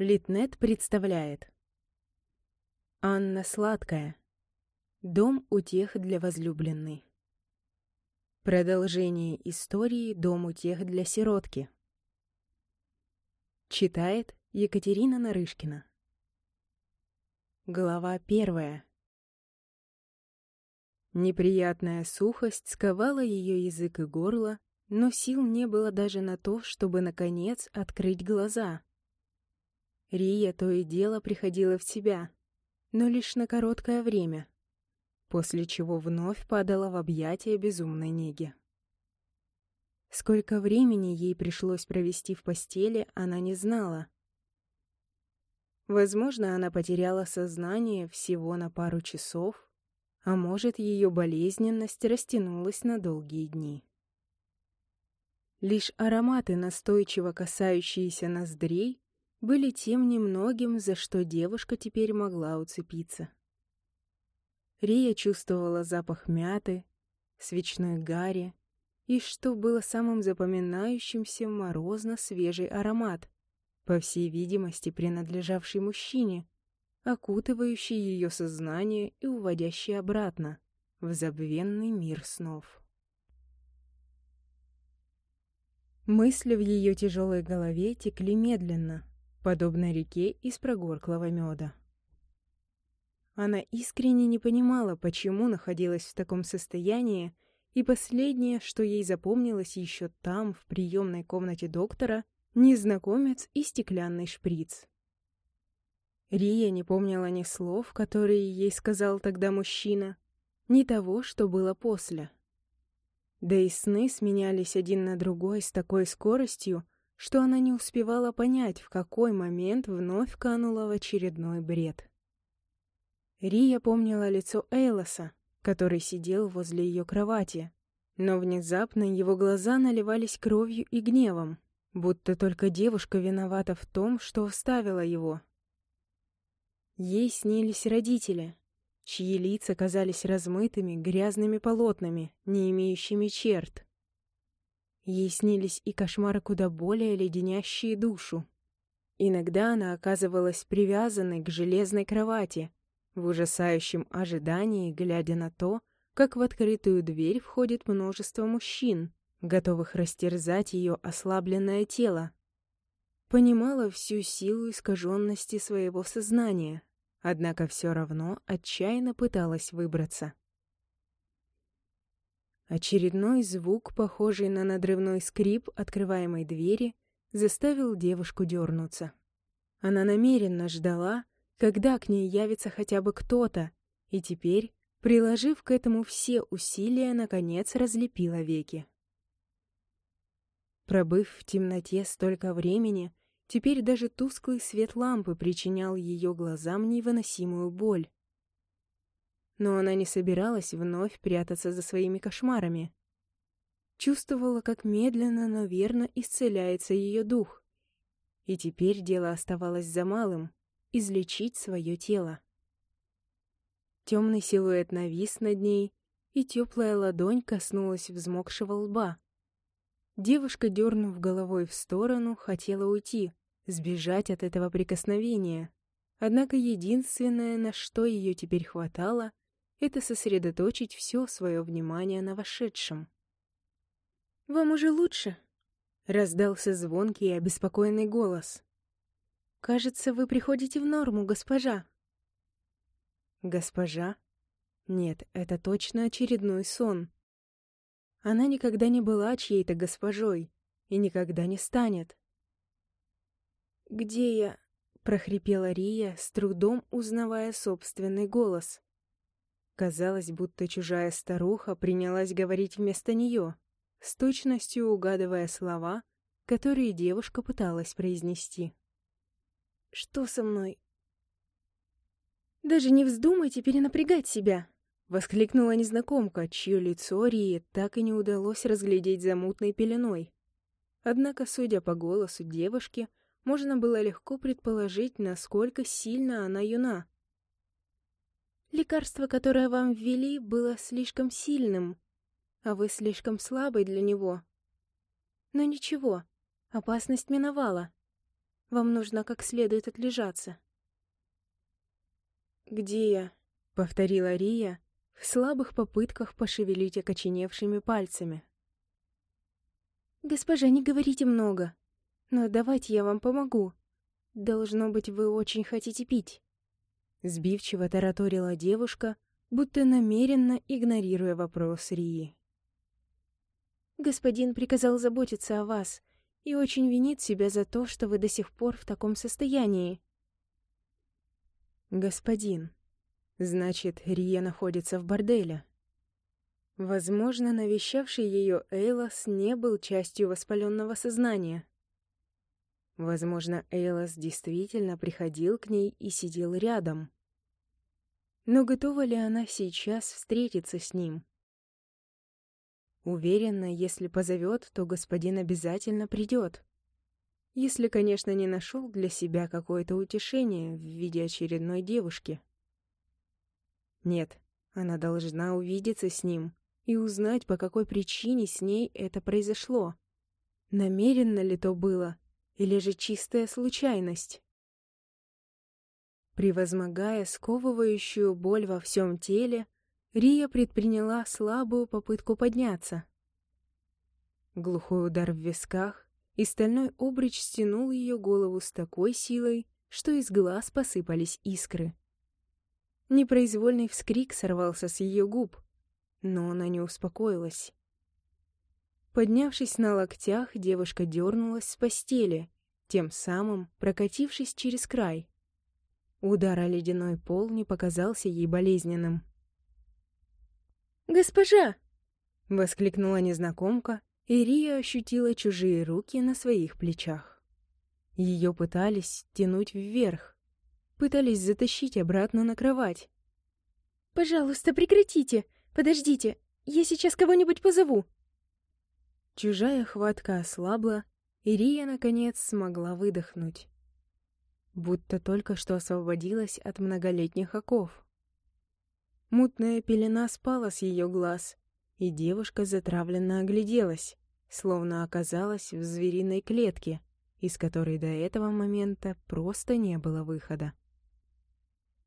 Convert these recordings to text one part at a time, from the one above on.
Литнет представляет. Анна Сладкая. Дом утех для возлюбленной. Продолжение истории «Дом утех для сиротки» Читает Екатерина Нарышкина. Глава первая. Неприятная сухость сковала ее язык и горло, но сил не было даже на то, чтобы, наконец, открыть глаза. Рия то и дело приходила в себя, но лишь на короткое время, после чего вновь падала в объятия безумной неги. Сколько времени ей пришлось провести в постели, она не знала. Возможно, она потеряла сознание всего на пару часов, а может, ее болезненность растянулась на долгие дни. Лишь ароматы, настойчиво касающиеся ноздрей, были тем немногим, за что девушка теперь могла уцепиться. Рия чувствовала запах мяты, свечной гари и, что было самым запоминающимся, морозно-свежий аромат, по всей видимости, принадлежавший мужчине, окутывающий ее сознание и уводящий обратно в забвенный мир снов. Мысли в ее тяжелой голове текли медленно, подобно реке из прогорклого меда. Она искренне не понимала, почему находилась в таком состоянии, и последнее, что ей запомнилось еще там, в приемной комнате доктора, незнакомец и стеклянный шприц. Рия не помнила ни слов, которые ей сказал тогда мужчина, ни того, что было после. Да и сны сменялись один на другой с такой скоростью, что она не успевала понять, в какой момент вновь канула в очередной бред. Рия помнила лицо Эйлоса, который сидел возле ее кровати, но внезапно его глаза наливались кровью и гневом, будто только девушка виновата в том, что оставила его. Ей снились родители, чьи лица казались размытыми, грязными полотнами, не имеющими черт. Ей снились и кошмары куда более леденящие душу. Иногда она оказывалась привязанной к железной кровати, в ужасающем ожидании, глядя на то, как в открытую дверь входит множество мужчин, готовых растерзать ее ослабленное тело. Понимала всю силу искаженности своего сознания, однако все равно отчаянно пыталась выбраться. Очередной звук, похожий на надрывной скрип открываемой двери, заставил девушку дернуться. Она намеренно ждала, когда к ней явится хотя бы кто-то, и теперь, приложив к этому все усилия, наконец разлепила веки. Пробыв в темноте столько времени, теперь даже тусклый свет лампы причинял ее глазам невыносимую боль но она не собиралась вновь прятаться за своими кошмарами. Чувствовала, как медленно, но верно исцеляется ее дух. И теперь дело оставалось за малым — излечить свое тело. Темный силуэт навис над ней, и теплая ладонь коснулась взмокшего лба. Девушка, дернув головой в сторону, хотела уйти, сбежать от этого прикосновения. Однако единственное, на что ее теперь хватало, это сосредоточить все свое внимание на вошедшем. «Вам уже лучше?» — раздался звонкий и обеспокоенный голос. «Кажется, вы приходите в норму, госпожа». «Госпожа?» Нет, это точно очередной сон. Она никогда не была чьей-то госпожой и никогда не станет. «Где я?» — прохрипела Рия, с трудом узнавая собственный голос. Казалось, будто чужая старуха принялась говорить вместо нее, с точностью угадывая слова, которые девушка пыталась произнести. «Что со мной?» «Даже не вздумайте перенапрягать себя!» — воскликнула незнакомка, чье лицо Рии так и не удалось разглядеть за мутной пеленой. Однако, судя по голосу девушки, можно было легко предположить, насколько сильно она юна. Лекарство, которое вам ввели, было слишком сильным, а вы слишком слабой для него. Но ничего, опасность миновала. Вам нужно как следует отлежаться». «Где я?» — повторила Рия в слабых попытках пошевелить окоченевшими пальцами. «Госпожа, не говорите много, но давайте я вам помогу. Должно быть, вы очень хотите пить». Сбивчиво тараторила девушка, будто намеренно игнорируя вопрос Рии. «Господин приказал заботиться о вас и очень винит себя за то, что вы до сих пор в таком состоянии». «Господин, значит, Рия находится в борделе?» Возможно, навещавший ее Эйлос не был частью воспаленного сознания. Возможно, Эйлос действительно приходил к ней и сидел рядом. Но готова ли она сейчас встретиться с ним? Уверена, если позовет, то господин обязательно придет. Если, конечно, не нашел для себя какое-то утешение в виде очередной девушки. Нет, она должна увидеться с ним и узнать, по какой причине с ней это произошло. Намеренно ли то было, или же чистая случайность? Превозмогая сковывающую боль во всем теле, Рия предприняла слабую попытку подняться. Глухой удар в висках, и стальной обруч стянул ее голову с такой силой, что из глаз посыпались искры. Непроизвольный вскрик сорвался с ее губ — но она не успокоилась. Поднявшись на локтях, девушка дернулась с постели, тем самым прокатившись через край. Удар о ледяной пол не показался ей болезненным. «Госпожа!» — воскликнула незнакомка, и Рия ощутила чужие руки на своих плечах. Ее пытались тянуть вверх, пытались затащить обратно на кровать. «Пожалуйста, прекратите! Подождите, я сейчас кого-нибудь позову. Чужая хватка ослабла, и Рия, наконец, смогла выдохнуть. Будто только что освободилась от многолетних оков. Мутная пелена спала с ее глаз, и девушка затравленно огляделась, словно оказалась в звериной клетке, из которой до этого момента просто не было выхода.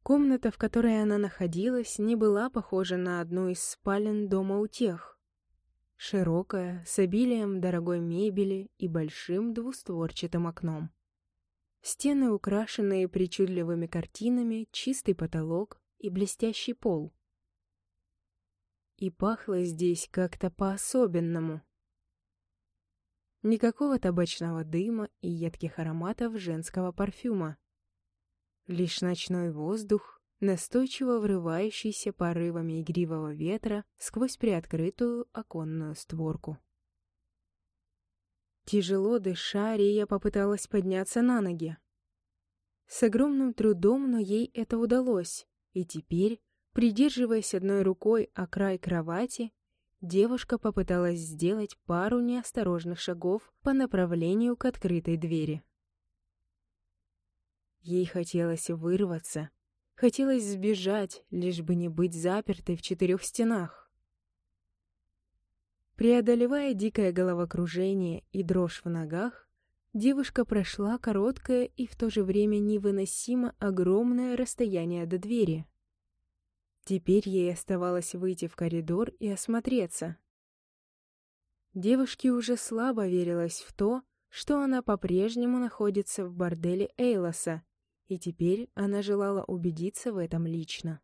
Комната, в которой она находилась, не была похожа на одну из спален дома у тех. Широкая, с обилием дорогой мебели и большим двустворчатым окном. Стены, украшенные причудливыми картинами, чистый потолок и блестящий пол. И пахло здесь как-то по-особенному. Никакого табачного дыма и едких ароматов женского парфюма. Лишь ночной воздух, настойчиво врывающийся порывами игривого ветра сквозь приоткрытую оконную створку. Тяжело дыша, Рия попыталась подняться на ноги. С огромным трудом, но ей это удалось, и теперь, придерживаясь одной рукой о край кровати, девушка попыталась сделать пару неосторожных шагов по направлению к открытой двери. Ей хотелось вырваться, хотелось сбежать, лишь бы не быть запертой в четырех стенах. Преодолевая дикое головокружение и дрожь в ногах, девушка прошла короткое и в то же время невыносимо огромное расстояние до двери. Теперь ей оставалось выйти в коридор и осмотреться. Девушке уже слабо верилось в то, что она по-прежнему находится в борделе Эйлоса, и теперь она желала убедиться в этом лично.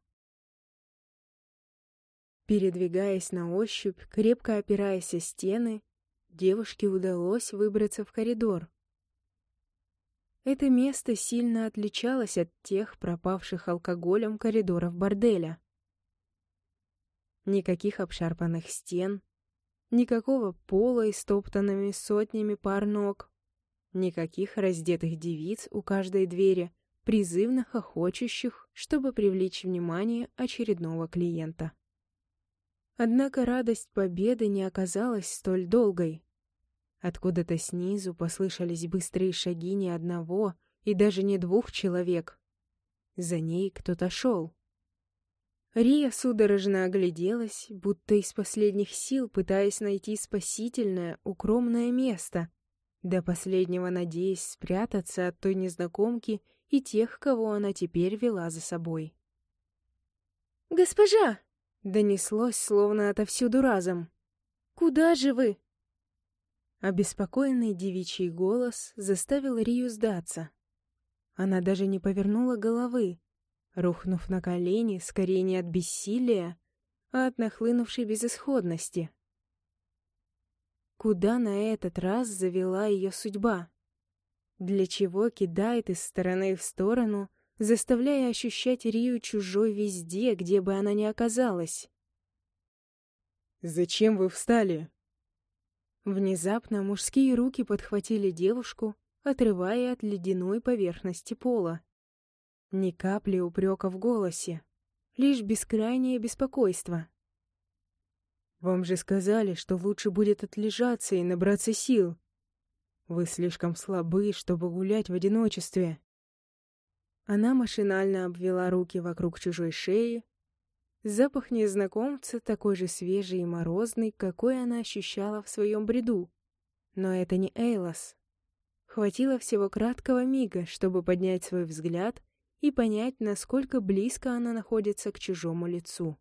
Передвигаясь на ощупь, крепко опираясь о стены, девушке удалось выбраться в коридор. Это место сильно отличалось от тех пропавших алкоголем коридоров борделя. Никаких обшарпанных стен, никакого пола, истоптанными сотнями пар ног, никаких раздетых девиц у каждой двери, призывно хохочущих, чтобы привлечь внимание очередного клиента. Однако радость победы не оказалась столь долгой. Откуда-то снизу послышались быстрые шаги не одного и даже не двух человек. За ней кто-то шел. Рия судорожно огляделась, будто из последних сил пытаясь найти спасительное, укромное место, до последнего надеясь спрятаться от той незнакомки и тех, кого она теперь вела за собой. «Госпожа!» — донеслось, словно отовсюду разом. «Куда же вы?» Обеспокоенный девичий голос заставил Рию сдаться. Она даже не повернула головы, рухнув на колени, скорее не от бессилия, а от нахлынувшей безысходности. Куда на этот раз завела ее судьба? Для чего кидает из стороны в сторону, заставляя ощущать Рию чужой везде, где бы она ни оказалась? «Зачем вы встали?» Внезапно мужские руки подхватили девушку, отрывая от ледяной поверхности пола. Ни капли упрека в голосе, лишь бескрайнее беспокойство. «Вам же сказали, что лучше будет отлежаться и набраться сил. Вы слишком слабы, чтобы гулять в одиночестве». Она машинально обвела руки вокруг чужой шеи. Запах незнакомца такой же свежий и морозный, какой она ощущала в своем бреду. Но это не Эйлос. Хватило всего краткого мига, чтобы поднять свой взгляд и понять, насколько близко она находится к чужому лицу.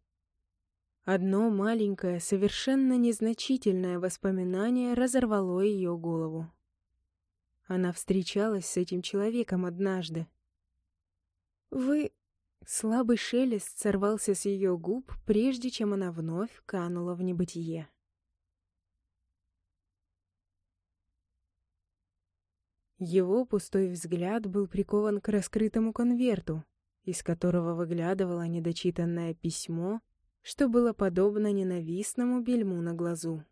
Одно маленькое, совершенно незначительное воспоминание разорвало ее голову. Она встречалась с этим человеком однажды. «Вы...» Слабый шелест сорвался с ее губ, прежде чем она вновь канула в небытие. Его пустой взгляд был прикован к раскрытому конверту, из которого выглядывало недочитанное письмо, что было подобно ненавистному бельму на глазу.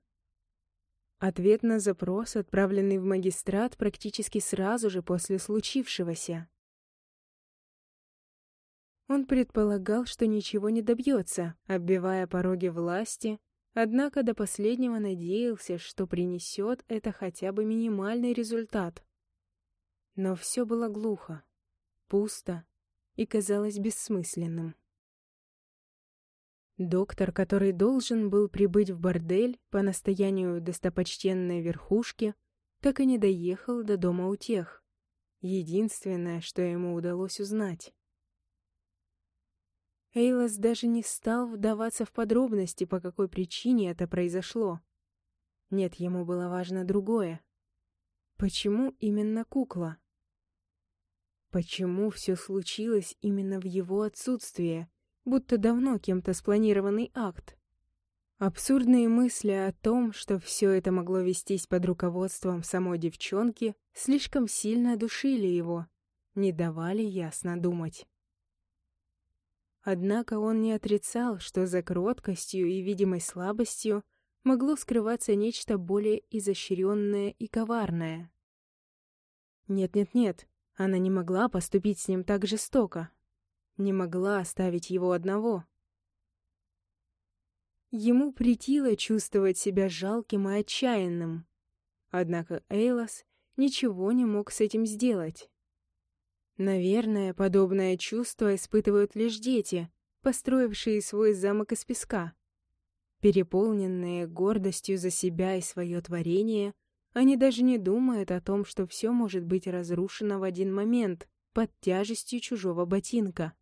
Ответ на запрос, отправленный в магистрат практически сразу же после случившегося. Он предполагал, что ничего не добьется, оббивая пороги власти, однако до последнего надеялся, что принесет это хотя бы минимальный результат. Но все было глухо, пусто и казалось бессмысленным. Доктор, который должен был прибыть в бордель по настоянию достопочтенной верхушки, так и не доехал до дома у тех. Единственное, что ему удалось узнать. Эйлас даже не стал вдаваться в подробности, по какой причине это произошло. Нет, ему было важно другое. Почему именно кукла? Почему все случилось именно в его отсутствие, будто давно кем-то спланированный акт? Абсурдные мысли о том, что все это могло вестись под руководством самой девчонки, слишком сильно душили его, не давали ясно думать. Однако он не отрицал, что за кроткостью и видимой слабостью могло скрываться нечто более изощренное и коварное. Нет-нет-нет, она не могла поступить с ним так жестоко. Не могла оставить его одного. Ему притило чувствовать себя жалким и отчаянным. Однако Эйлос ничего не мог с этим сделать. Наверное, подобное чувство испытывают лишь дети, построившие свой замок из песка. Переполненные гордостью за себя и свое творение, они даже не думают о том, что все может быть разрушено в один момент под тяжестью чужого ботинка.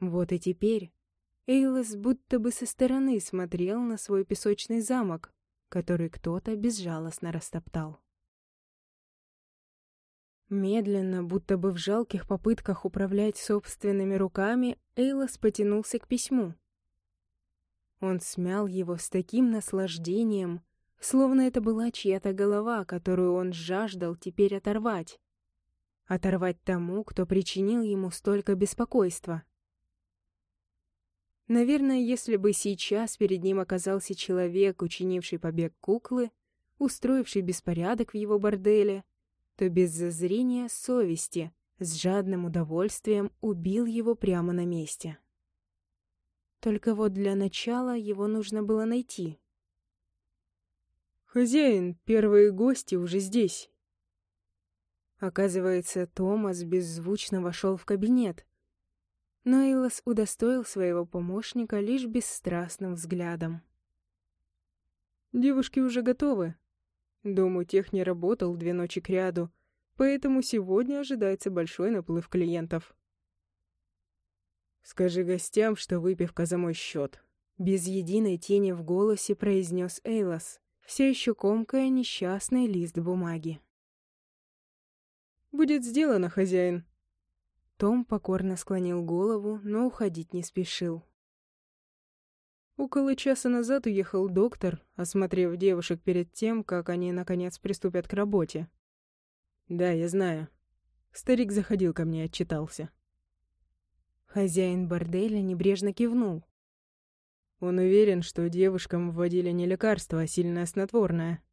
Вот и теперь Эйлос будто бы со стороны смотрел на свой песочный замок, который кто-то безжалостно растоптал. Медленно, будто бы в жалких попытках управлять собственными руками, Эйлос потянулся к письму. Он смял его с таким наслаждением, Словно это была чья-то голова, которую он жаждал теперь оторвать. Оторвать тому, кто причинил ему столько беспокойства. Наверное, если бы сейчас перед ним оказался человек, учинивший побег куклы, устроивший беспорядок в его борделе, то без зазрения совести, с жадным удовольствием убил его прямо на месте. Только вот для начала его нужно было найти. «Хозяин, первые гости уже здесь». Оказывается, Томас беззвучно вошел в кабинет. Но Эйлос удостоил своего помощника лишь бесстрастным взглядом. «Девушки уже готовы», — Дом у тех не работал две ночи кряду, поэтому сегодня ожидается большой наплыв клиентов. «Скажи гостям, что выпивка за мой счет», — без единой тени в голосе произнес Эйлас, все еще комкая несчастный лист бумаги. «Будет сделано, хозяин». Том покорно склонил голову, но уходить не спешил. Около часа назад уехал доктор, осмотрев девушек перед тем, как они, наконец, приступят к работе. «Да, я знаю». Старик заходил ко мне и отчитался. Хозяин борделя небрежно кивнул. Он уверен, что девушкам вводили не лекарство, а сильное снотворное.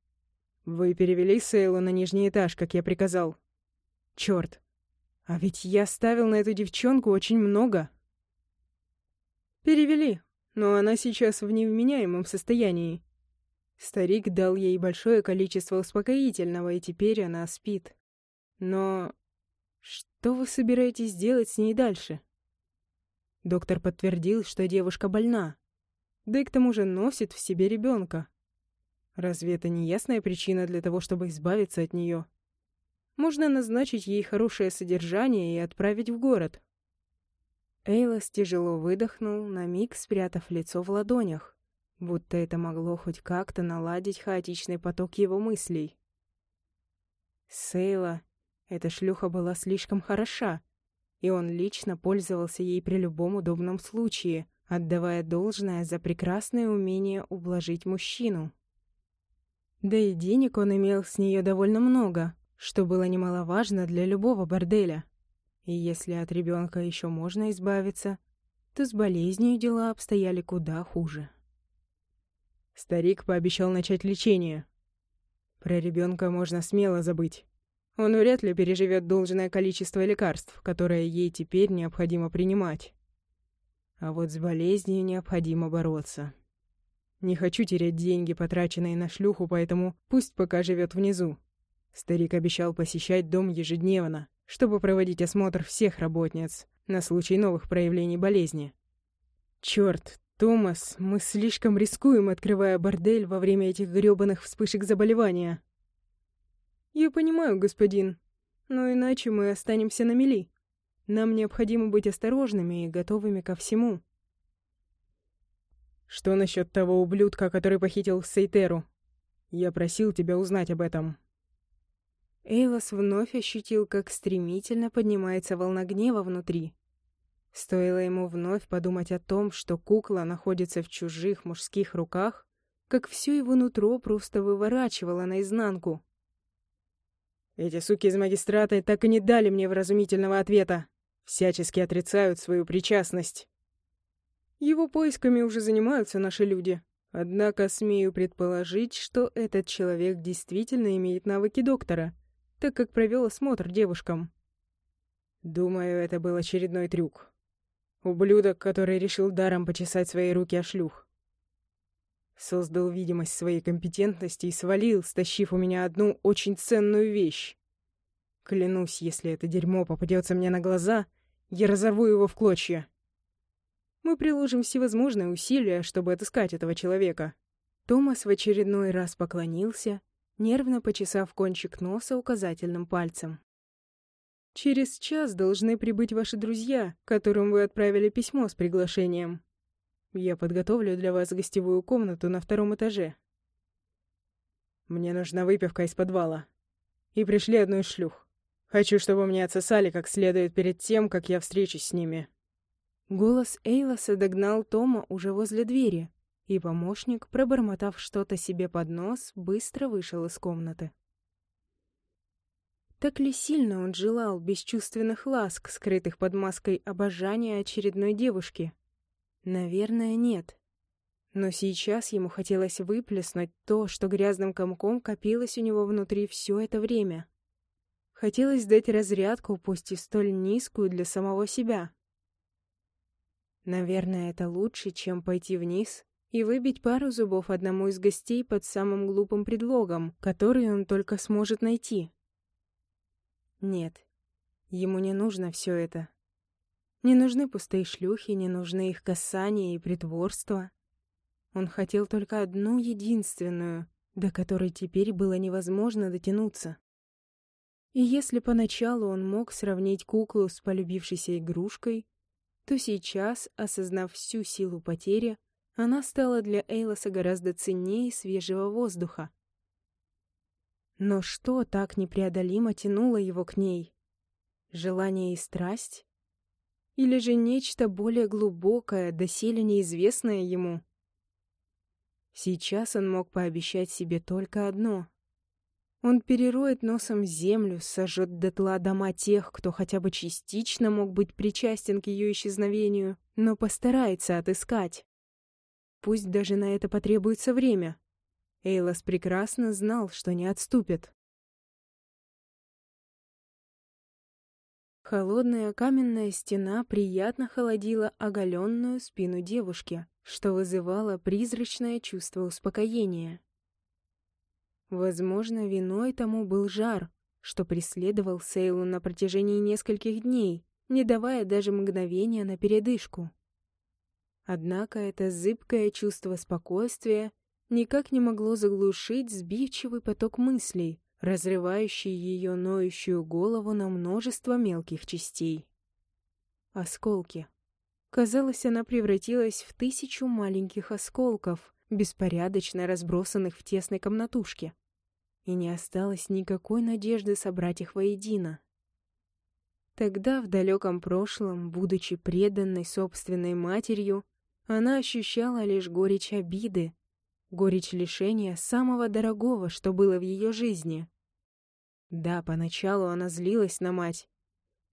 Вы перевели Сейлу на нижний этаж, как я приказал. Чёрт. А ведь я ставил на эту девчонку очень много. Перевели, но она сейчас в невменяемом состоянии. Старик дал ей большое количество успокоительного, и теперь она спит. Но что вы собираетесь делать с ней дальше? Доктор подтвердил, что девушка больна. Да и к тому же носит в себе ребенка. Разве это не ясная причина для того, чтобы избавиться от нее? Можно назначить ей хорошее содержание и отправить в город. Эйлос тяжело выдохнул, на миг спрятав лицо в ладонях, будто это могло хоть как-то наладить хаотичный поток его мыслей. Сейла, эта шлюха была слишком хороша, и он лично пользовался ей при любом удобном случае, отдавая должное за прекрасное умение ублажить мужчину. Да и денег он имел с нее довольно много, что было немаловажно для любого борделя. И если от ребенка еще можно избавиться, то с болезнью дела обстояли куда хуже. Старик пообещал начать лечение. Про ребенка можно смело забыть. Он вряд ли переживет должное количество лекарств, которое ей теперь необходимо принимать. А вот с болезнью необходимо бороться. Не хочу терять деньги, потраченные на шлюху, поэтому пусть пока живет внизу. Старик обещал посещать дом ежедневно, чтобы проводить осмотр всех работниц на случай новых проявлений болезни. Черт, Томас, мы слишком рискуем, открывая бордель во время этих грёбаных вспышек заболевания. Я понимаю, господин, но иначе мы останемся на мели. Нам необходимо быть осторожными и готовыми ко всему. Что насчет того ублюдка, который похитил Сейтеру? Я просил тебя узнать об этом. Эйлос вновь ощутил, как стремительно поднимается волна гнева внутри. Стоило ему вновь подумать о том, что кукла находится в чужих мужских руках, как все его нутро просто выворачивало наизнанку. Эти суки из магистрата так и не дали мне вразумительного ответа. Всячески отрицают свою причастность. Его поисками уже занимаются наши люди. Однако смею предположить, что этот человек действительно имеет навыки доктора — так как провел осмотр девушкам. Думаю, это был очередной трюк. Ублюдок, который решил даром почесать свои руки о шлюх. Создал видимость своей компетентности и свалил, стащив у меня одну очень ценную вещь. Клянусь, если это дерьмо попадется мне на глаза, я разорву его в клочья. Мы приложим всевозможные усилия, чтобы отыскать этого человека. Томас в очередной раз поклонился нервно почесав кончик носа указательным пальцем. «Через час должны прибыть ваши друзья, которым вы отправили письмо с приглашением. Я подготовлю для вас гостевую комнату на втором этаже. Мне нужна выпивка из подвала. И пришли одну из шлюх. Хочу, чтобы мне отсосали как следует перед тем, как я встречусь с ними». Голос Эйлоса догнал Тома уже возле двери, и помощник, пробормотав что-то себе под нос, быстро вышел из комнаты. Так ли сильно он желал бесчувственных ласк, скрытых под маской обожания очередной девушки? Наверное, нет. Но сейчас ему хотелось выплеснуть то, что грязным комком копилось у него внутри все это время. Хотелось дать разрядку, пусть и столь низкую для самого себя. Наверное, это лучше, чем пойти вниз и выбить пару зубов одному из гостей под самым глупым предлогом, который он только сможет найти. Нет, ему не нужно все это. Не нужны пустые шлюхи, не нужны их касания и притворства. Он хотел только одну единственную, до которой теперь было невозможно дотянуться. И если поначалу он мог сравнить куклу с полюбившейся игрушкой, то сейчас, осознав всю силу потери, она стала для Эйлоса гораздо ценнее свежего воздуха. Но что так непреодолимо тянуло его к ней? Желание и страсть? Или же нечто более глубокое, доселе неизвестное ему? Сейчас он мог пообещать себе только одно. Он перероет носом землю, сожжет дотла дома тех, кто хотя бы частично мог быть причастен к ее исчезновению, но постарается отыскать. Пусть даже на это потребуется время. Эйлас прекрасно знал, что не отступит. Холодная каменная стена приятно холодила оголенную спину девушки, что вызывало призрачное чувство успокоения. Возможно, виной тому был жар, что преследовал Сейлу на протяжении нескольких дней, не давая даже мгновения на передышку. Однако это зыбкое чувство спокойствия никак не могло заглушить сбивчивый поток мыслей, разрывающий ее ноющую голову на множество мелких частей. Осколки. Казалось, она превратилась в тысячу маленьких осколков, беспорядочно разбросанных в тесной комнатушке. И не осталось никакой надежды собрать их воедино. Тогда, в далеком прошлом, будучи преданной собственной матерью, она ощущала лишь горечь обиды, горечь лишения самого дорогого, что было в ее жизни. Да, поначалу она злилась на мать,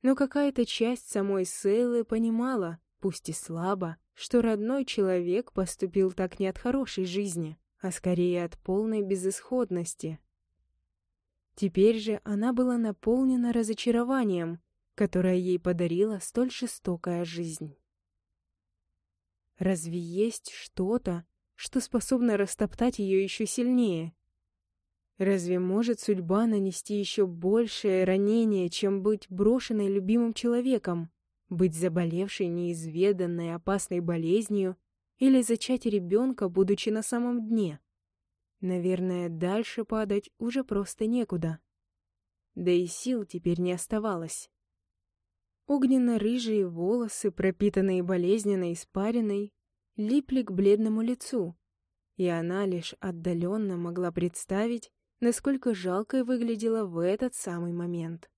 но какая-то часть самой Сейлы понимала, пусть и слабо, что родной человек поступил так не от хорошей жизни, а скорее от полной безысходности. Теперь же она была наполнена разочарованием, которое ей подарила столь жестокая жизнь. Разве есть что-то, что способно растоптать ее еще сильнее? Разве может судьба нанести еще большее ранение, чем быть брошенной любимым человеком, быть заболевшей неизведанной опасной болезнью или зачать ребенка, будучи на самом дне? Наверное, дальше падать уже просто некуда. Да и сил теперь не оставалось. Огненно-рыжие волосы, пропитанные болезненной испариной, липли к бледному лицу, и она лишь отдаленно могла представить, насколько жалкой выглядела в этот самый момент.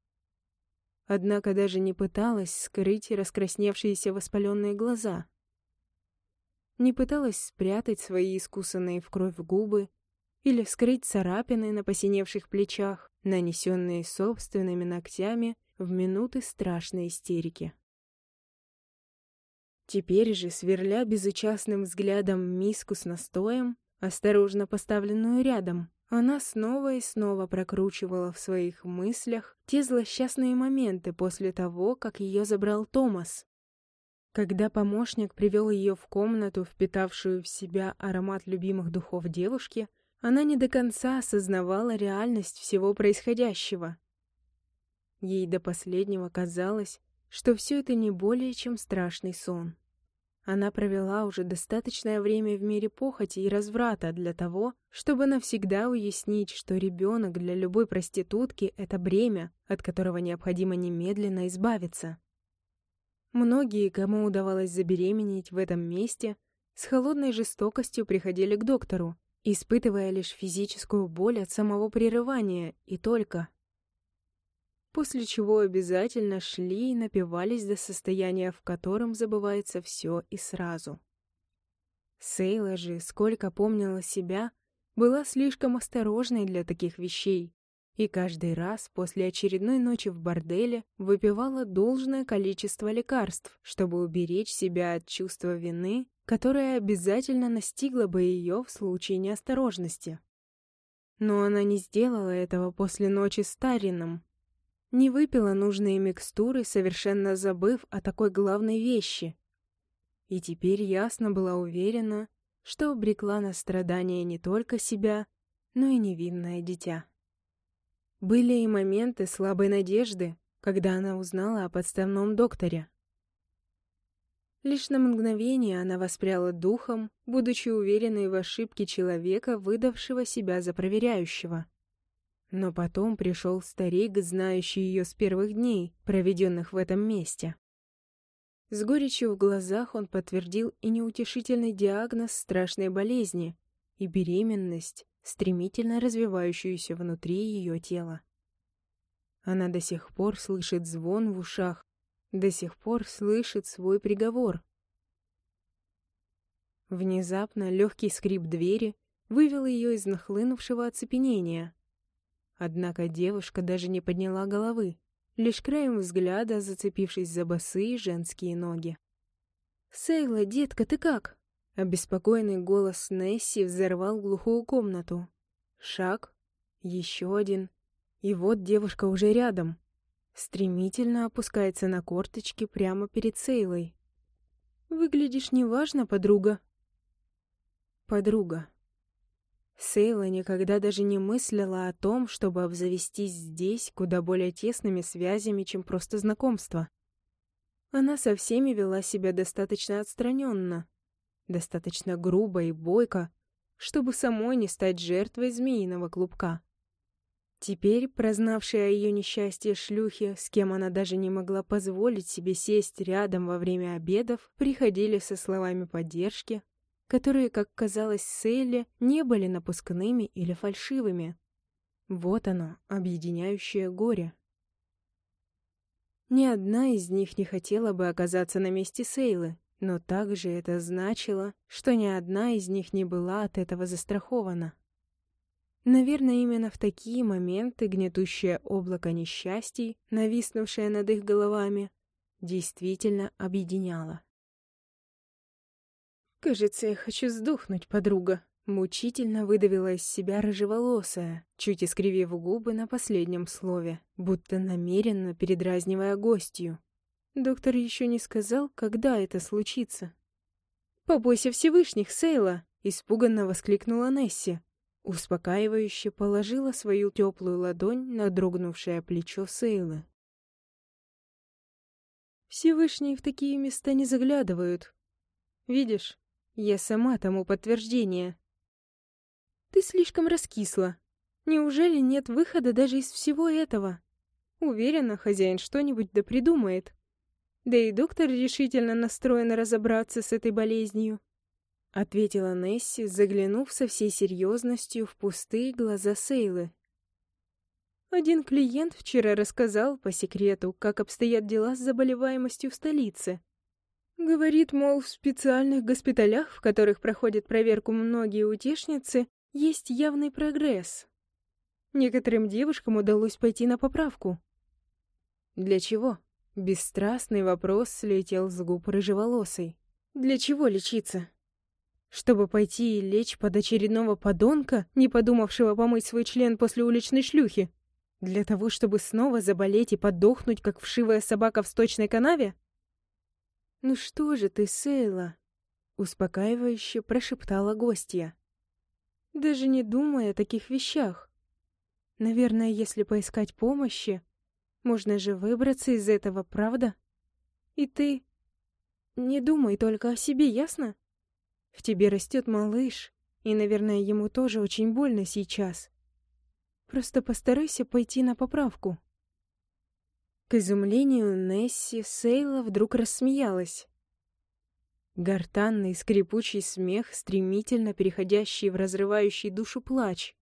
Однако даже не пыталась скрыть раскрасневшиеся воспаленные глаза. Не пыталась спрятать свои искусанные в кровь губы или скрыть царапины на посиневших плечах, нанесенные собственными ногтями в минуты страшной истерики. Теперь же, сверля безучастным взглядом миску с настоем, осторожно поставленную рядом, она снова и снова прокручивала в своих мыслях те злосчастные моменты после того, как ее забрал Томас. Когда помощник привел ее в комнату, впитавшую в себя аромат любимых духов девушки, она не до конца осознавала реальность всего происходящего. Ей до последнего казалось, что все это не более чем страшный сон. Она провела уже достаточное время в мире похоти и разврата для того, чтобы навсегда уяснить, что ребенок для любой проститутки — это бремя, от которого необходимо немедленно избавиться. Многие, кому удавалось забеременеть в этом месте, с холодной жестокостью приходили к доктору, испытывая лишь физическую боль от самого прерывания, и только после чего обязательно шли и напивались до состояния, в котором забывается все и сразу. Сейла же, сколько помнила себя, была слишком осторожной для таких вещей, и каждый раз после очередной ночи в борделе выпивала должное количество лекарств, чтобы уберечь себя от чувства вины, которое обязательно настигло бы ее в случае неосторожности. Но она не сделала этого после ночи с Тарином, не выпила нужные микстуры, совершенно забыв о такой главной вещи. И теперь ясно была уверена, что обрекла на страдания не только себя, но и невинное дитя. Были и моменты слабой надежды, когда она узнала о подставном докторе. Лишь на мгновение она воспряла духом, будучи уверенной в ошибке человека, выдавшего себя за проверяющего. Но потом пришел старик, знающий ее с первых дней, проведенных в этом месте. С горечью в глазах он подтвердил и неутешительный диагноз страшной болезни, и беременность, стремительно развивающуюся внутри ее тела. Она до сих пор слышит звон в ушах, до сих пор слышит свой приговор. Внезапно легкий скрип двери вывел ее из нахлынувшего оцепенения. Однако девушка даже не подняла головы, лишь краем взгляда зацепившись за босые женские ноги. «Сейла, детка, ты как?» Обеспокоенный голос Несси взорвал глухую комнату. Шаг, еще один, и вот девушка уже рядом. Стремительно опускается на корточки прямо перед Сейлой. «Выглядишь неважно, подруга». «Подруга». Сейла никогда даже не мыслила о том, чтобы обзавестись здесь куда более тесными связями, чем просто знакомство. Она со всеми вела себя достаточно отстраненно, достаточно грубо и бойко, чтобы самой не стать жертвой змеиного клубка. Теперь, прознавшие о ее несчастье шлюхи, с кем она даже не могла позволить себе сесть рядом во время обедов, приходили со словами поддержки, которые, как казалось Селле, не были напускными или фальшивыми. Вот оно, объединяющее горе. Ни одна из них не хотела бы оказаться на месте Сейлы, но также это значило, что ни одна из них не была от этого застрахована. Наверное, именно в такие моменты гнетущее облако несчастий, нависнувшее над их головами, действительно объединяло. «Кажется, я хочу сдохнуть, подруга», — мучительно выдавила из себя рыжеволосая, чуть искривив губы на последнем слове, будто намеренно передразнивая гостью. Доктор еще не сказал, когда это случится. «Побойся Всевышних, Сейла!» — испуганно воскликнула Несси. Успокаивающе положила свою теплую ладонь на дрогнувшее плечо Сейлы. Всевышние в такие места не заглядывают. Видишь, я сама тому подтверждение. Ты слишком раскисла. Неужели нет выхода даже из всего этого? Уверена, хозяин что-нибудь да придумает. Да и доктор решительно настроен разобраться с этой болезнью. Ответила Несси, заглянув со всей серьезностью в пустые глаза Сейлы. Один клиент вчера рассказал по секрету, как обстоят дела с заболеваемостью в столице. Говорит, мол, в специальных госпиталях, в которых проходят проверку многие утешницы, есть явный прогресс. Некоторым девушкам удалось пойти на поправку. Для чего? Бесстрастный вопрос слетел с губ рыжеволосой. Для чего лечиться? Чтобы пойти и лечь под очередного подонка, не подумавшего помыть свой член после уличной шлюхи? Для того, чтобы снова заболеть и подохнуть, как вшивая собака в сточной канаве? «Ну что же ты, Сейла?» — успокаивающе прошептала гостья. «Даже не думая о таких вещах. Наверное, если поискать помощи, можно же выбраться из этого, правда? И ты... Не думай только о себе, ясно? В тебе растет малыш, и, наверное, ему тоже очень больно сейчас. Просто постарайся пойти на поправку. Изумлению Несси Сейла вдруг рассмеялась. Гортанный скрипучий смех, стремительно переходящий в разрывающий душу плач.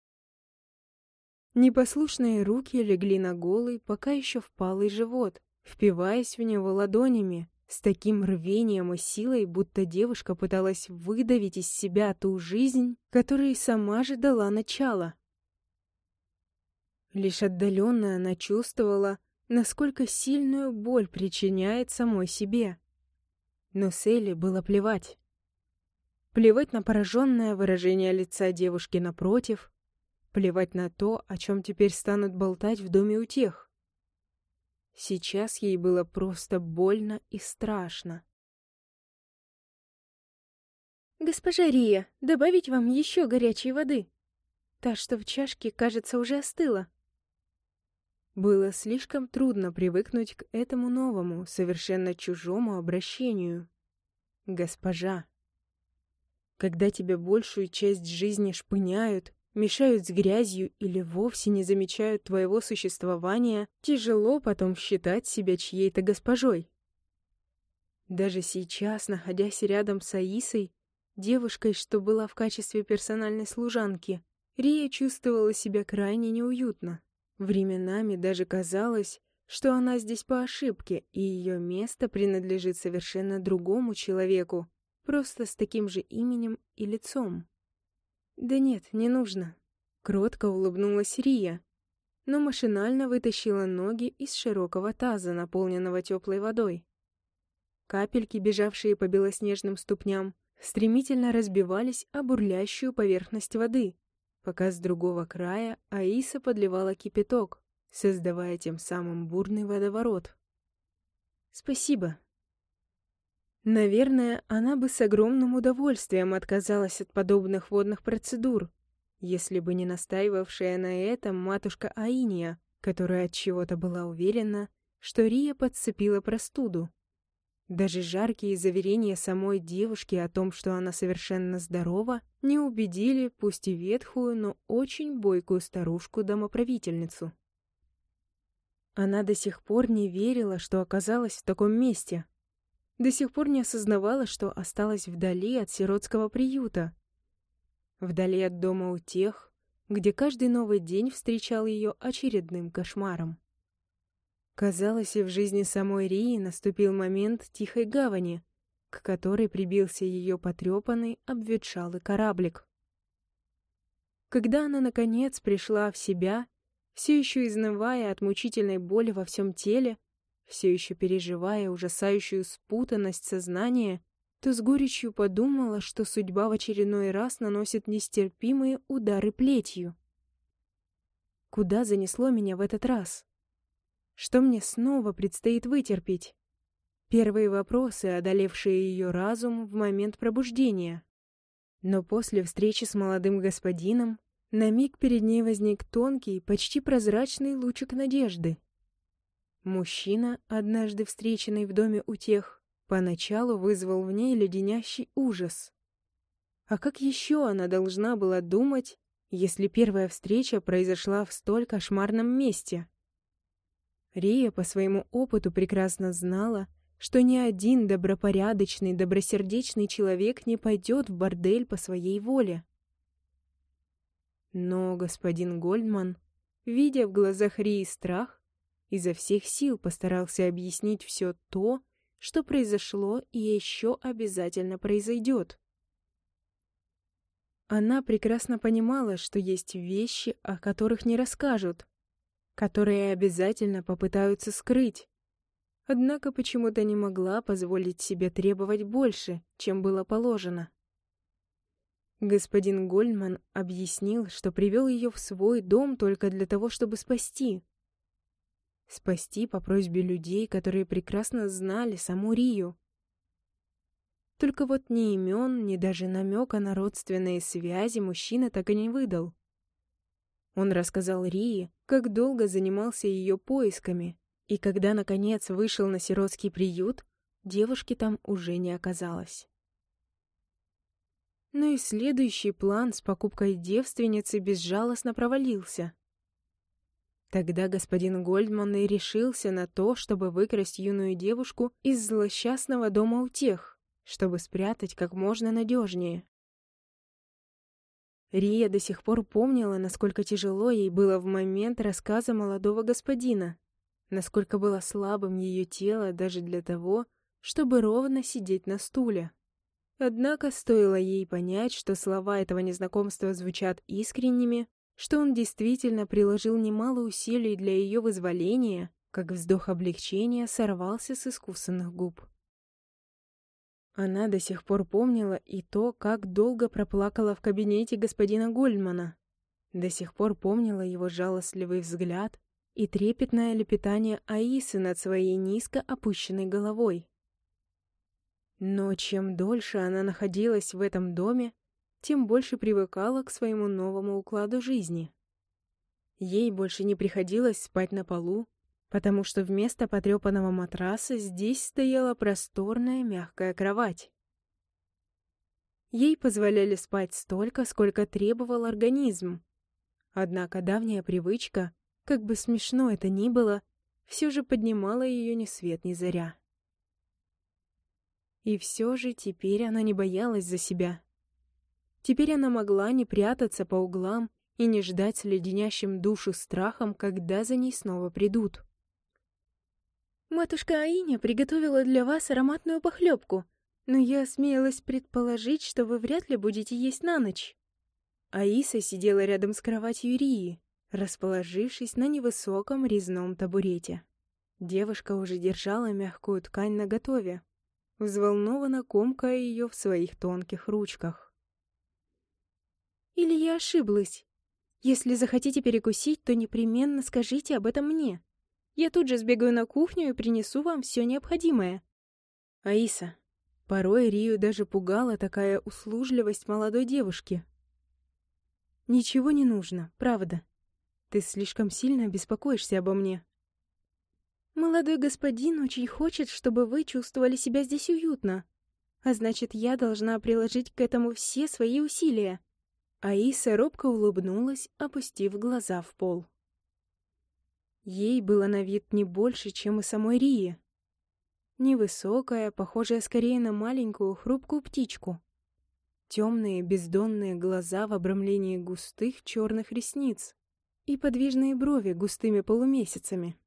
Непослушные руки легли на голый, пока еще впалый живот, впиваясь в него ладонями, с таким рвением и силой, будто девушка пыталась выдавить из себя ту жизнь, которой сама же дала начало. Лишь отдаленно она чувствовала, насколько сильную боль причиняет самой себе. Но Селли было плевать. Плевать на пораженное выражение лица девушки напротив, Плевать на то, о чем теперь станут болтать в доме у тех. Сейчас ей было просто больно и страшно. «Госпожа Рия, добавить вам еще горячей воды? Та, что в чашке, кажется, уже остыла». Было слишком трудно привыкнуть к этому новому, совершенно чужому обращению. госпожа. Когда тебя большую часть жизни шпыняют, мешают с грязью или вовсе не замечают твоего существования, тяжело потом считать себя чьей-то госпожой. Даже сейчас, находясь рядом с Аисой, девушкой, что была в качестве персональной служанки, Рия чувствовала себя крайне неуютно. Временами даже казалось, что она здесь по ошибке, и ее место принадлежит совершенно другому человеку, просто с таким же именем и лицом. «Да нет, не нужно», — кротко улыбнулась Рия, но машинально вытащила ноги из широкого таза, наполненного теплой водой. Капельки, бежавшие по белоснежным ступням, стремительно разбивались о бурлящую поверхность воды, пока с другого края Аиса подливала кипяток, создавая тем самым бурный водоворот. «Спасибо», Наверное, она бы с огромным удовольствием отказалась от подобных водных процедур, если бы не настаивавшая на этом матушка Аиния, которая от чего-то была уверена, что Рия подцепила простуду. Даже жаркие заверения самой девушки о том, что она совершенно здорова, не убедили, пусть и ветхую, но очень бойкую старушку-домоправительницу. Она до сих пор не верила, что оказалась в таком месте — до сих пор не осознавала, что осталась вдали от сиротского приюта. Вдали от дома у тех, где каждый новый день встречал ее очередным кошмаром. Казалось, и в жизни самой Рии наступил момент тихой гавани, к которой прибился ее потрепанный, обветшалый кораблик. Когда она, наконец, пришла в себя, все еще изнывая от мучительной боли во всем теле, все еще переживая ужасающую спутанность сознания, то с горечью подумала, что судьба в очередной раз наносит нестерпимые удары плетью. Куда занесло меня в этот раз? Что мне снова предстоит вытерпеть? Первые вопросы, одолевшие ее разум в момент пробуждения. Но после встречи с молодым господином на миг перед ней возник тонкий, почти прозрачный лучик надежды. Мужчина, однажды встреченный в доме у тех, поначалу вызвал в ней леденящий ужас. А как еще она должна была думать, если первая встреча произошла в столь кошмарном месте? Рия по своему опыту прекрасно знала, что ни один добропорядочный, добросердечный человек не пойдет в бордель по своей воле. Но господин Гольдман, видя в глазах Рии страх, изо всех сил постарался объяснить все то, что произошло и еще обязательно произойдет. Она прекрасно понимала, что есть вещи, о которых не расскажут, которые обязательно попытаются скрыть. Однако почему-то не могла позволить себе требовать больше, чем было положено. Господин Гольдман объяснил, что привел ее в свой дом только для того, чтобы спасти, Спасти по просьбе людей, которые прекрасно знали саму Рию. Только вот ни имен, ни даже намека на родственные связи мужчина так и не выдал. Он рассказал Рии, как долго занимался ее поисками, и когда, наконец, вышел на сиротский приют, девушки там уже не оказалось. Но и следующий план с покупкой девственницы безжалостно провалился. Тогда господин Гольдман и решился на то, чтобы выкрасть юную девушку из злосчастного дома утех, чтобы спрятать как можно надежнее. Рия до сих пор помнила, насколько тяжело ей было в момент рассказа молодого господина, насколько было слабым ее тело даже для того, чтобы ровно сидеть на стуле. Однако стоило ей понять, что слова этого незнакомства звучат искренними, что он действительно приложил немало усилий для ее вызволения, как вздох облегчения сорвался с искусанных губ. Она до сих пор помнила и то, как долго проплакала в кабинете господина Гольдмана. До сих пор помнила его жалостливый взгляд и трепетное лепетание Аисы над своей низко опущенной головой. Но чем дольше она находилась в этом доме, тем больше привыкала к своему новому укладу жизни. Ей больше не приходилось спать на полу, потому что вместо потрепанного матраса здесь стояла просторная мягкая кровать. Ей позволяли спать столько, сколько требовал организм. Однако давняя привычка, как бы смешно это ни было, все же поднимала ее ни свет ни заря. И все же теперь она не боялась за себя. Теперь она могла не прятаться по углам и не ждать с леденящим душу страхом, когда за ней снова придут. «Матушка Аиня приготовила для вас ароматную похлебку, но я осмелилась предположить, что вы вряд ли будете есть на ночь». Аиса сидела рядом с кроватью Рии, расположившись на невысоком резном табурете. Девушка уже держала мягкую ткань наготове, взволнованно комкая ее в своих тонких ручках. «Или я ошиблась? Если захотите перекусить, то непременно скажите об этом мне. Я тут же сбегаю на кухню и принесу вам все необходимое». Аиса, порой Рию даже пугала такая услужливость молодой девушки. «Ничего не нужно, правда. Ты слишком сильно беспокоишься обо мне». «Молодой господин очень хочет, чтобы вы чувствовали себя здесь уютно. А значит, я должна приложить к этому все свои усилия». Аиса робко улыбнулась, опустив глаза в пол. Ей было на вид не больше, чем и самой Рии. Невысокая, похожая скорее на маленькую хрупкую птичку. Темные бездонные глаза в обрамлении густых черных ресниц и подвижные брови густыми полумесяцами.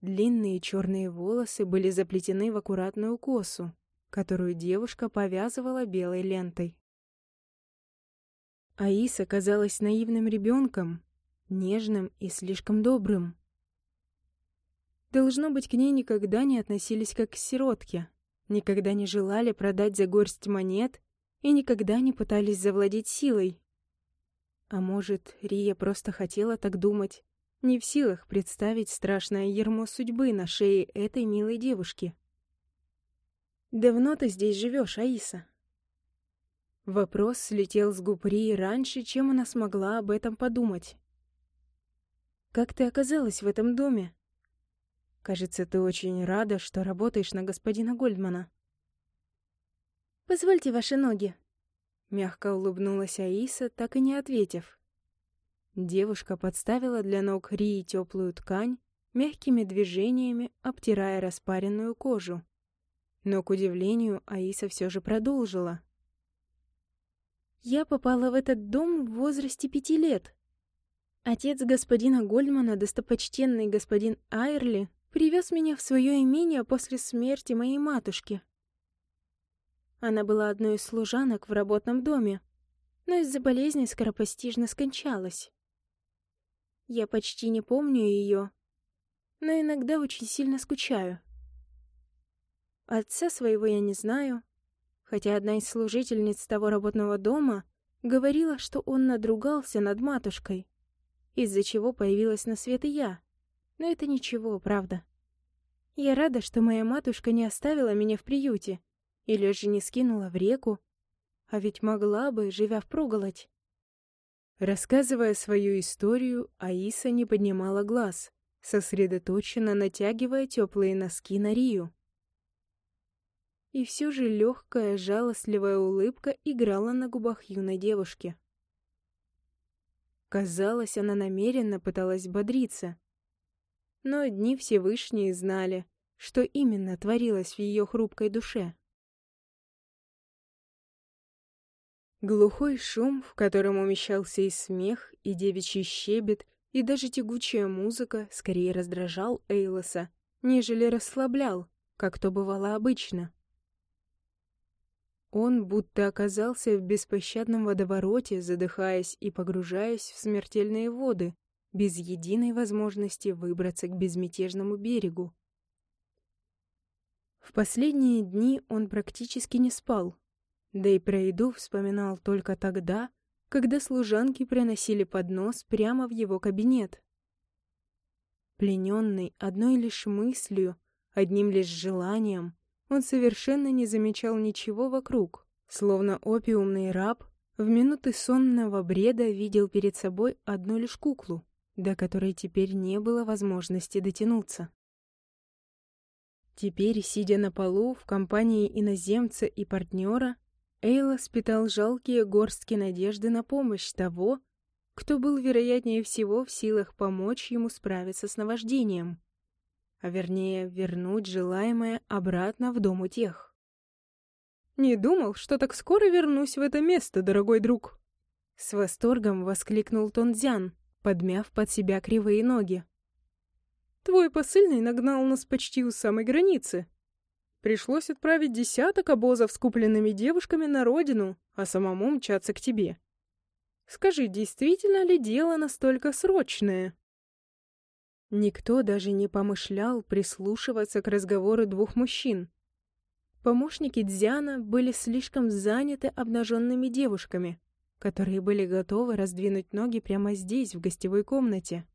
Длинные черные волосы были заплетены в аккуратную косу, которую девушка повязывала белой лентой. Аиса казалась наивным ребенком, нежным и слишком добрым. Должно быть, к ней никогда не относились как к сиротке, никогда не желали продать за горсть монет и никогда не пытались завладеть силой. А может, Рия просто хотела так думать, не в силах представить страшное ермо судьбы на шее этой милой девушки. «Давно ты здесь живешь, Аиса?» Вопрос слетел с губ Рии раньше, чем она смогла об этом подумать. «Как ты оказалась в этом доме?» Кажется, ты очень рада, что работаешь на господина Гольдмана. Позвольте ваши ноги. Мягко улыбнулась Аиса, так и не ответив. Девушка подставила для ног Рии теплую ткань, мягкими движениями обтирая распаренную кожу. Но, к удивлению, Аиса все же продолжила. «Я попала в этот дом в возрасте пяти лет. Отец господина Гольдмана, достопочтенный господин Айрли, привез меня в свое имение после смерти моей матушки. Она была одной из служанок в работном доме, но из-за болезни скоропостижно скончалась. Я почти не помню ее, но иногда очень сильно скучаю. Отца своего я не знаю, хотя одна из служительниц того работного дома говорила, что он надругался над матушкой, из-за чего появилась на свет и я. Но это ничего, правда. Я рада, что моя матушка не оставила меня в приюте или же не скинула в реку, а ведь могла бы, живя в впроголодь. Рассказывая свою историю, Аиса не поднимала глаз, сосредоточенно натягивая теплые носки на Рию. И все же легкая, жалостливая улыбка играла на губах юной девушки. Казалось, она намеренно пыталась бодриться, но одни Всевышние знали, что именно творилось в ее хрупкой душе. Глухой шум, в котором умещался и смех, и девичий щебет, и даже тягучая музыка, скорее раздражал Эйлоса, нежели расслаблял, как то бывало обычно. Он будто оказался в беспощадном водовороте, задыхаясь и погружаясь в смертельные воды, без единой возможности выбраться к безмятежному берегу. В последние дни он практически не спал, да и про еду вспоминал только тогда, когда служанки приносили поднос прямо в его кабинет. Плененный одной лишь мыслью, одним лишь желанием, он совершенно не замечал ничего вокруг, словно опиумный раб в минуты сонного бреда видел перед собой одну лишь куклу до которой теперь не было возможности дотянуться. Теперь, сидя на полу в компании иноземца и партнера, Эйла спитал жалкие горстки надежды на помощь того, кто был, вероятнее всего, в силах помочь ему справиться с наваждением, а вернее, вернуть желаемое обратно в дом у тех. «Не думал, что так скоро вернусь в это место, дорогой друг!» С восторгом воскликнул Тонзян, подмяв под себя кривые ноги. «Твой посыльный нагнал нас почти у самой границы. Пришлось отправить десяток обозов с купленными девушками на родину, а самому мчаться к тебе. Скажи, действительно ли дело настолько срочное?» Никто даже не помышлял прислушиваться к разговору двух мужчин. Помощники Дзяна были слишком заняты обнаженными девушками, которые были готовы раздвинуть ноги прямо здесь, в гостевой комнате.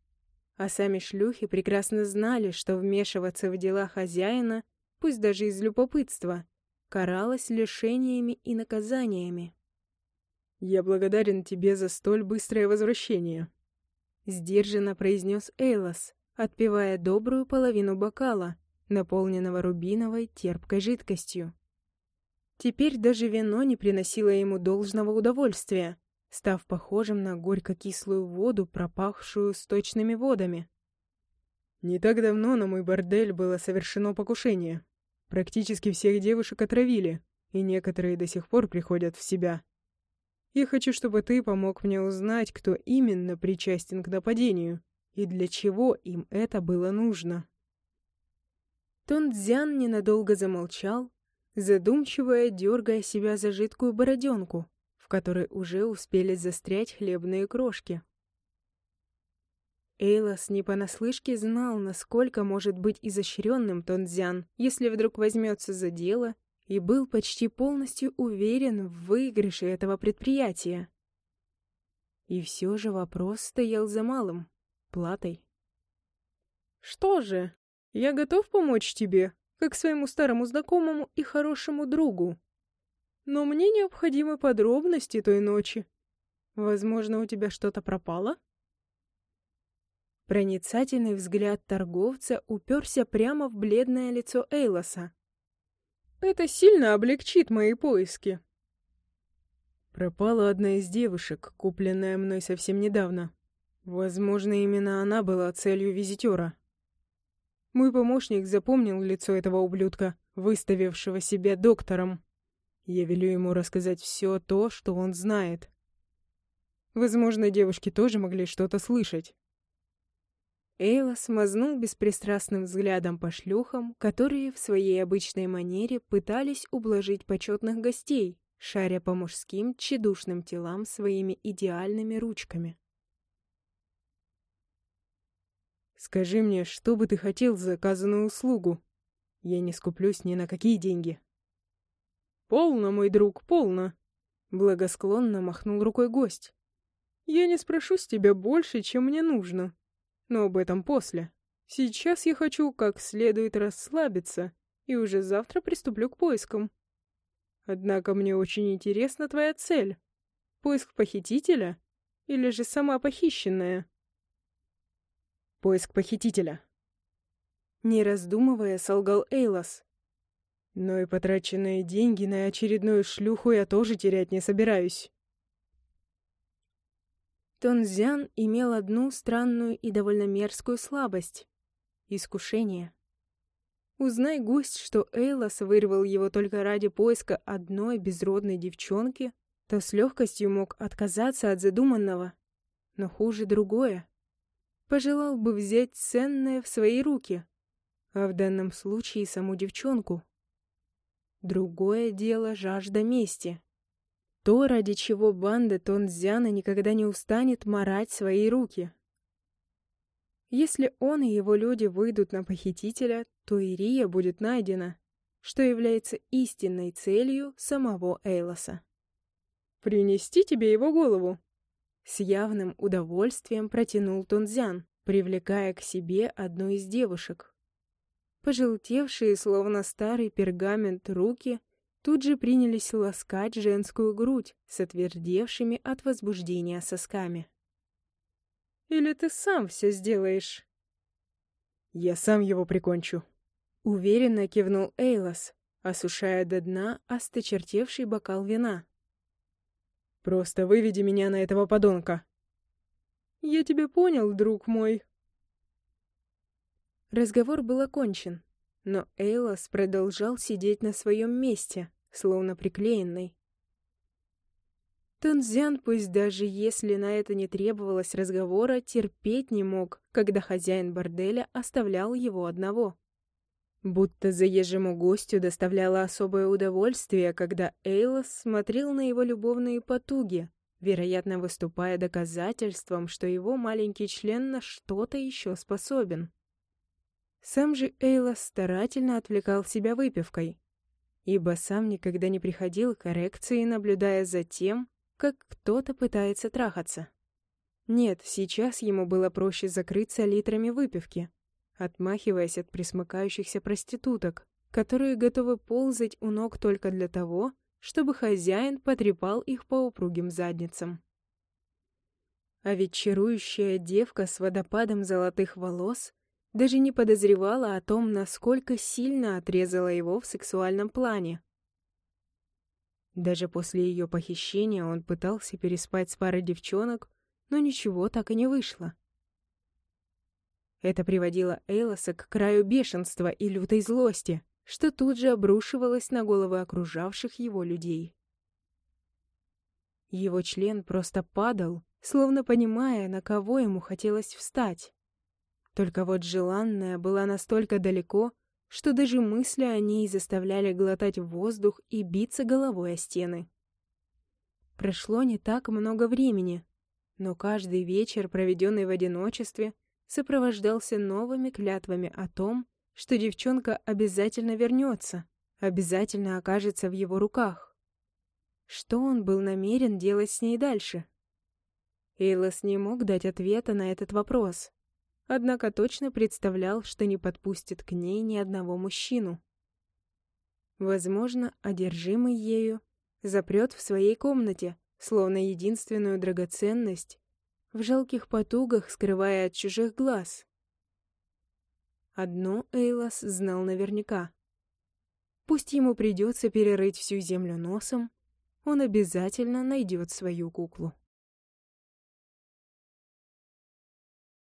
А сами шлюхи прекрасно знали, что вмешиваться в дела хозяина, пусть даже из любопытства, каралось лишениями и наказаниями. «Я благодарен тебе за столь быстрое возвращение», — сдержанно произнес Эйлос, отпивая добрую половину бокала, наполненного рубиновой терпкой жидкостью. Теперь даже вино не приносило ему должного удовольствия, став похожим на горько-кислую воду, пропахшую сточными водами. «Не так давно на мой бордель было совершено покушение. Практически всех девушек отравили, и некоторые до сих пор приходят в себя. Я хочу, чтобы ты помог мне узнать, кто именно причастен к нападению и для чего им это было нужно». Тон Цзян ненадолго замолчал, задумчиво дергая себя за жидкую бороденку, в которой уже успели застрять хлебные крошки. Эйлас не понаслышке знал, насколько может быть изощренным Тонзян, если вдруг возьмется за дело и был почти полностью уверен в выигрыше этого предприятия. И все же вопрос стоял за малым — платой. «Что же, я готов помочь тебе, как своему старому знакомому и хорошему другу. Но мне необходимы подробности той ночи. Возможно, у тебя что-то пропало?» Проницательный взгляд торговца уперся прямо в бледное лицо Эйлоса, это сильно облегчит мои поиски. Пропала одна из девушек, купленная мной совсем недавно. Возможно, именно она была целью визитера. Мой помощник запомнил лицо этого ублюдка, выставившего себя доктором. Я велю ему рассказать все то, что он знает. Возможно, девушки тоже могли что-то слышать. Эйла смазнул беспристрастным взглядом по шлюхам, которые в своей обычной манере пытались ублажить почетных гостей, шаря по мужским тщедушным телам своими идеальными ручками. «Скажи мне, что бы ты хотел за оказанную услугу? Я не скуплюсь ни на какие деньги». «Полно, мой друг, полно!» — благосклонно махнул рукой гость. «Я не спрошу с тебя больше, чем мне нужно но об этом после. Сейчас я хочу как следует расслабиться, и уже завтра приступлю к поискам. Однако мне очень интересна твоя цель. Поиск похитителя или же сама похищенная? Поиск похитителя. Не раздумывая, солгал Эйлас. Но и потраченные деньги на очередную шлюху я тоже терять не собираюсь. Тонзян имел одну странную и довольно мерзкую слабость — искушение. Узнай гость, что Эйлас вырвал его только ради поиска одной безродной девчонки, то с легкостью мог отказаться от задуманного. Но хуже другое. Пожелал бы взять ценное в свои руки, а в данном случае саму девчонку. Другое дело — жажда мести. То, ради чего банда Тонзяна никогда не устанет марать свои руки. Если он и его люди выйдут на похитителя, то Ирия будет найдена, что является истинной целью самого Эйлоса. «Принести тебе его голову?» С явным удовольствием протянул Тунзян, привлекая к себе одну из девушек. Пожелтевшие, словно старый пергамент, руки тут же принялись ласкать женскую грудь с отвердевшими от возбуждения сосками. «Или ты сам все сделаешь?» «Я сам его прикончу», — уверенно кивнул Эйлос, осушая до дна осточертевший бокал вина. «Просто выведи меня на этого подонка!» «Я тебя понял, друг мой!» Разговор был окончен, но Эйлос продолжал сидеть на своем месте, словно приклеенный. Тунзян, пусть даже если на это не требовалось разговора, терпеть не мог, когда хозяин борделя оставлял его одного. Будто заезжему гостю доставляло особое удовольствие, когда Эйлос смотрел на его любовные потуги, вероятно, выступая доказательством, что его маленький член на что-то еще способен. Сам же Эйлос старательно отвлекал себя выпивкой, ибо сам никогда не приходил к коррекции, наблюдая за тем, как кто-то пытается трахаться. Нет, сейчас ему было проще закрыться литрами выпивки, отмахиваясь от присмыкающихся проституток, которые готовы ползать у ног только для того, чтобы хозяин потрепал их по упругим задницам. А ведь чарующая девка с водопадом золотых волос даже не подозревала о том, насколько сильно отрезала его в сексуальном плане. Даже после ее похищения он пытался переспать с парой девчонок, но ничего так и не вышло. Это приводило Эйлоса к краю бешенства и лютой злости, что тут же обрушивалось на головы окружавших его людей. Его член просто падал, словно понимая, на кого ему хотелось встать. Только вот желанная была настолько далеко, что даже мысли о ней заставляли глотать воздух и биться головой о стены. Прошло не так много времени, но каждый вечер, проведенный в одиночестве, сопровождался новыми клятвами о том, что девчонка обязательно вернется, обязательно окажется в его руках. Что он был намерен делать с ней дальше? Эйлос не мог дать ответа на этот вопрос однако точно представлял, что не подпустит к ней ни одного мужчину. Возможно, одержимый ею запрет в своей комнате, словно единственную драгоценность, в жалких потугах скрывая от чужих глаз. Одно Эйлас знал наверняка. Пусть ему придется перерыть всю землю носом, он обязательно найдет свою куклу.